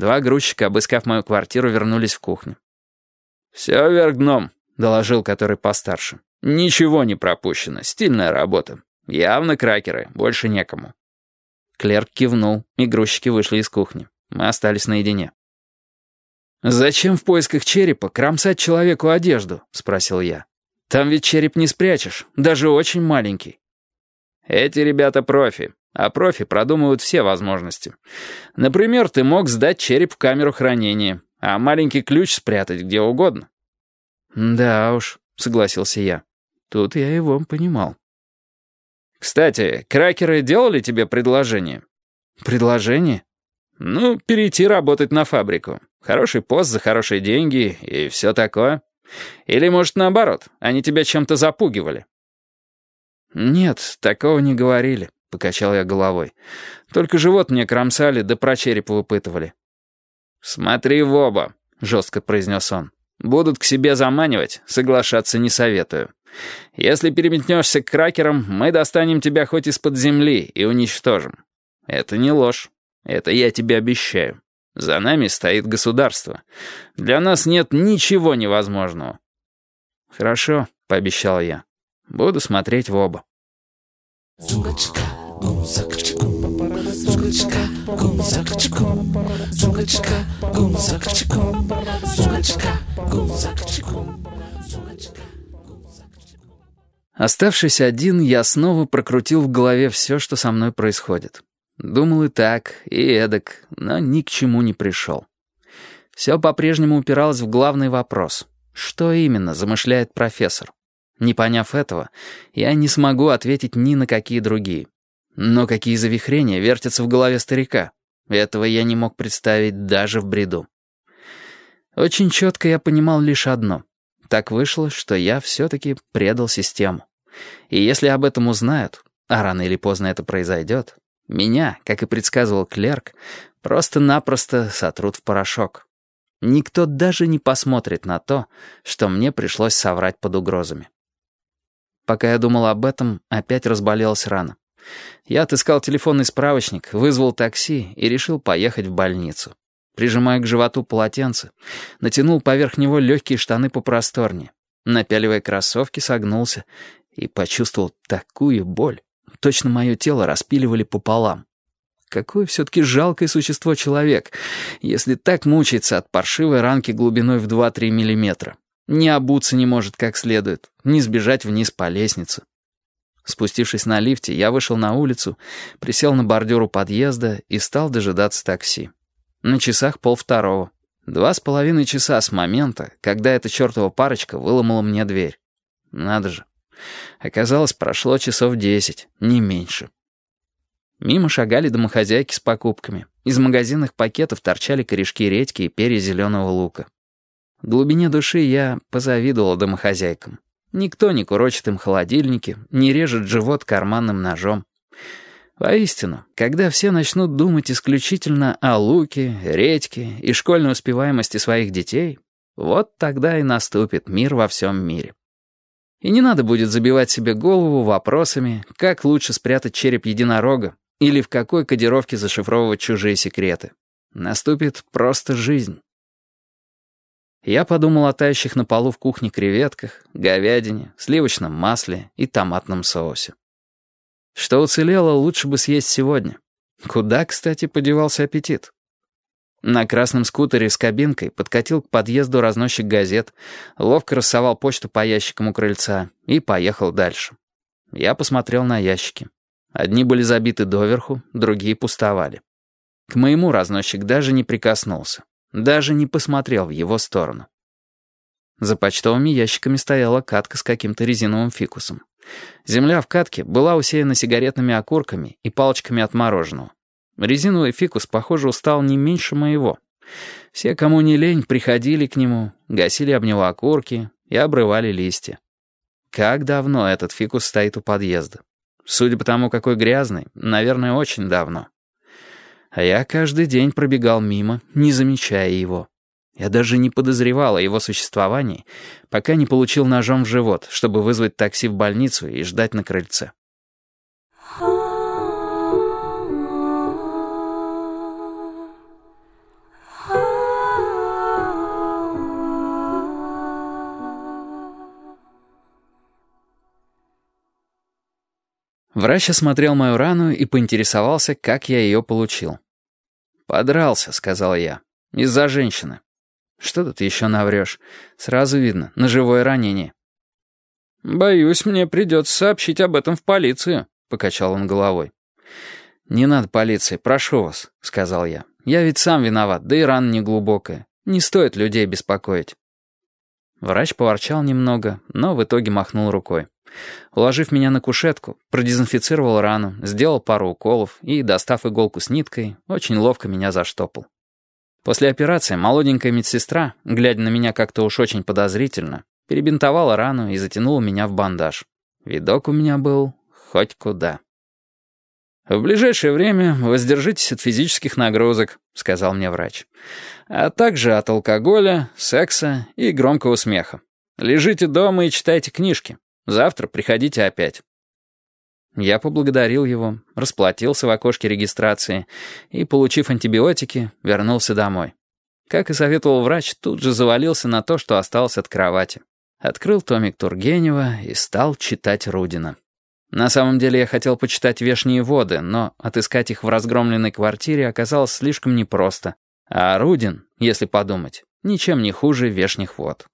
Два грузчика, обыскав мою квартиру, вернулись в кухню. «Все вверх дном», — доложил который постарше. «Ничего не пропущено. Стильная работа. Явно кракеры. Больше некому». Клерк кивнул, и грузчики вышли из кухни. Мы остались наедине. «Зачем в поисках черепа кромсать человеку одежду?» — спросил я. «Там ведь череп не спрячешь, даже очень маленький». «Эти ребята профи. А профи продумывают все возможности. Например, ты мог сдать череп в камеру хранения, а маленький ключ спрятать где угодно. «Да уж», — согласился я. Тут я его понимал. «Кстати, кракеры делали тебе предложение?» «Предложение?» «Ну, перейти работать на фабрику. Хороший пост за хорошие деньги и все такое. Или, может, наоборот, они тебя чем-то запугивали?» «Нет, такого не говорили». — покачал я головой. «Только живот мне кромсали, да про череп выпытывали». «Смотри в оба», — жестко произнес он. «Будут к себе заманивать, соглашаться не советую. Если переметнешься к кракерам, мы достанем тебя хоть из-под земли и уничтожим. Это не ложь. Это я тебе обещаю. За нами стоит государство. Для нас нет ничего невозможного». «Хорошо», — пообещал я. «Буду смотреть в оба». Зугачка. Оставшись один, я снова прокрутил в голове все, что со мной происходит. Думал и так, и эдак, но ни к чему не пришел. Все по-прежнему упиралось в главный вопрос. Что именно замышляет профессор? Не поняв этого, я не смогу ответить ни на какие другие. Но какие завихрения вертятся в голове старика? Этого я не мог представить даже в бреду. Очень четко я понимал лишь одно. Так вышло, что я все-таки предал систему. И если об этом узнают, а рано или поздно это произойдет, меня, как и предсказывал клерк, просто-напросто сотрут в порошок. Никто даже не посмотрит на то, что мне пришлось соврать под угрозами. Пока я думал об этом, опять разболелась рана. Я отыскал телефонный справочник, вызвал такси и решил поехать в больницу. Прижимая к животу полотенце, натянул поверх него легкие штаны попросторнее. Напяливая кроссовки, согнулся и почувствовал такую боль. Точно мое тело распиливали пополам. Какое все-таки жалкое существо человек, если так мучается от паршивой ранки глубиной в 2-3 миллиметра. Не обуться не может как следует, не сбежать вниз по лестнице. Спустившись на лифте, я вышел на улицу, присел на бордюр у подъезда и стал дожидаться такси. На часах полвторого. Два с половиной часа с момента, когда эта чертова парочка выломала мне дверь. Надо же. Оказалось, прошло часов десять, не меньше. Мимо шагали домохозяйки с покупками. Из магазинных пакетов торчали корешки редьки и перья зеленого лука. В глубине души я позавидовал домохозяйкам. Никто не курочит им холодильники, не режет живот карманным ножом. Воистину, когда все начнут думать исключительно о луке, редьке и школьной успеваемости своих детей, вот тогда и наступит мир во всем мире. И не надо будет забивать себе голову вопросами, как лучше спрятать череп единорога или в какой кодировке зашифровывать чужие секреты. Наступит просто жизнь. Я подумал о тающих на полу в кухне креветках, говядине, сливочном масле и томатном соусе. Что уцелело, лучше бы съесть сегодня. Куда, кстати, подевался аппетит? На красном скутере с кабинкой подкатил к подъезду разносчик газет, ловко рассовал почту по ящикам у крыльца и поехал дальше. Я посмотрел на ящики. Одни были забиты доверху, другие пустовали. К моему разносчик даже не прикоснулся. Даже не посмотрел в его сторону. За почтовыми ящиками стояла катка с каким-то резиновым фикусом. Земля в катке была усеяна сигаретными окурками и палочками от мороженого. Резиновый фикус, похоже, устал не меньше моего. Все, кому не лень, приходили к нему, гасили об него окурки и обрывали листья. Как давно этот фикус стоит у подъезда? Судя по тому, какой грязный, наверное, очень давно. А я каждый день пробегал мимо, не замечая его. Я даже не подозревал о его существовании, пока не получил ножом в живот, чтобы вызвать такси в больницу и ждать на крыльце. Врач осмотрел мою рану и поинтересовался, как я ее получил. «Подрался», — сказал я, — «из-за женщины». «Что тут еще наврешь? Сразу видно, ножевое ранение». «Боюсь, мне придется сообщить об этом в полицию», — покачал он головой. «Не надо полиции, прошу вас», — сказал я. «Я ведь сам виноват, да и рана неглубокая. Не стоит людей беспокоить». Врач поворчал немного, но в итоге махнул рукой. Уложив меня на кушетку, продезинфицировал рану, сделал пару уколов и, достав иголку с ниткой, очень ловко меня заштопал. После операции молоденькая медсестра, глядя на меня как-то уж очень подозрительно, перебинтовала рану и затянула меня в бандаж. Видок у меня был хоть куда. «В ближайшее время воздержитесь от физических нагрузок», — сказал мне врач. «А также от алкоголя, секса и громкого смеха. Лежите дома и читайте книжки. Завтра приходите опять». Я поблагодарил его, расплатился в окошке регистрации и, получив антибиотики, вернулся домой. Как и советовал врач, тут же завалился на то, что осталось от кровати. Открыл томик Тургенева и стал читать Рудина. На самом деле я хотел почитать «Вешние воды», но отыскать их в разгромленной квартире оказалось слишком непросто. А Рудин, если подумать, ничем не хуже «Вешних вод».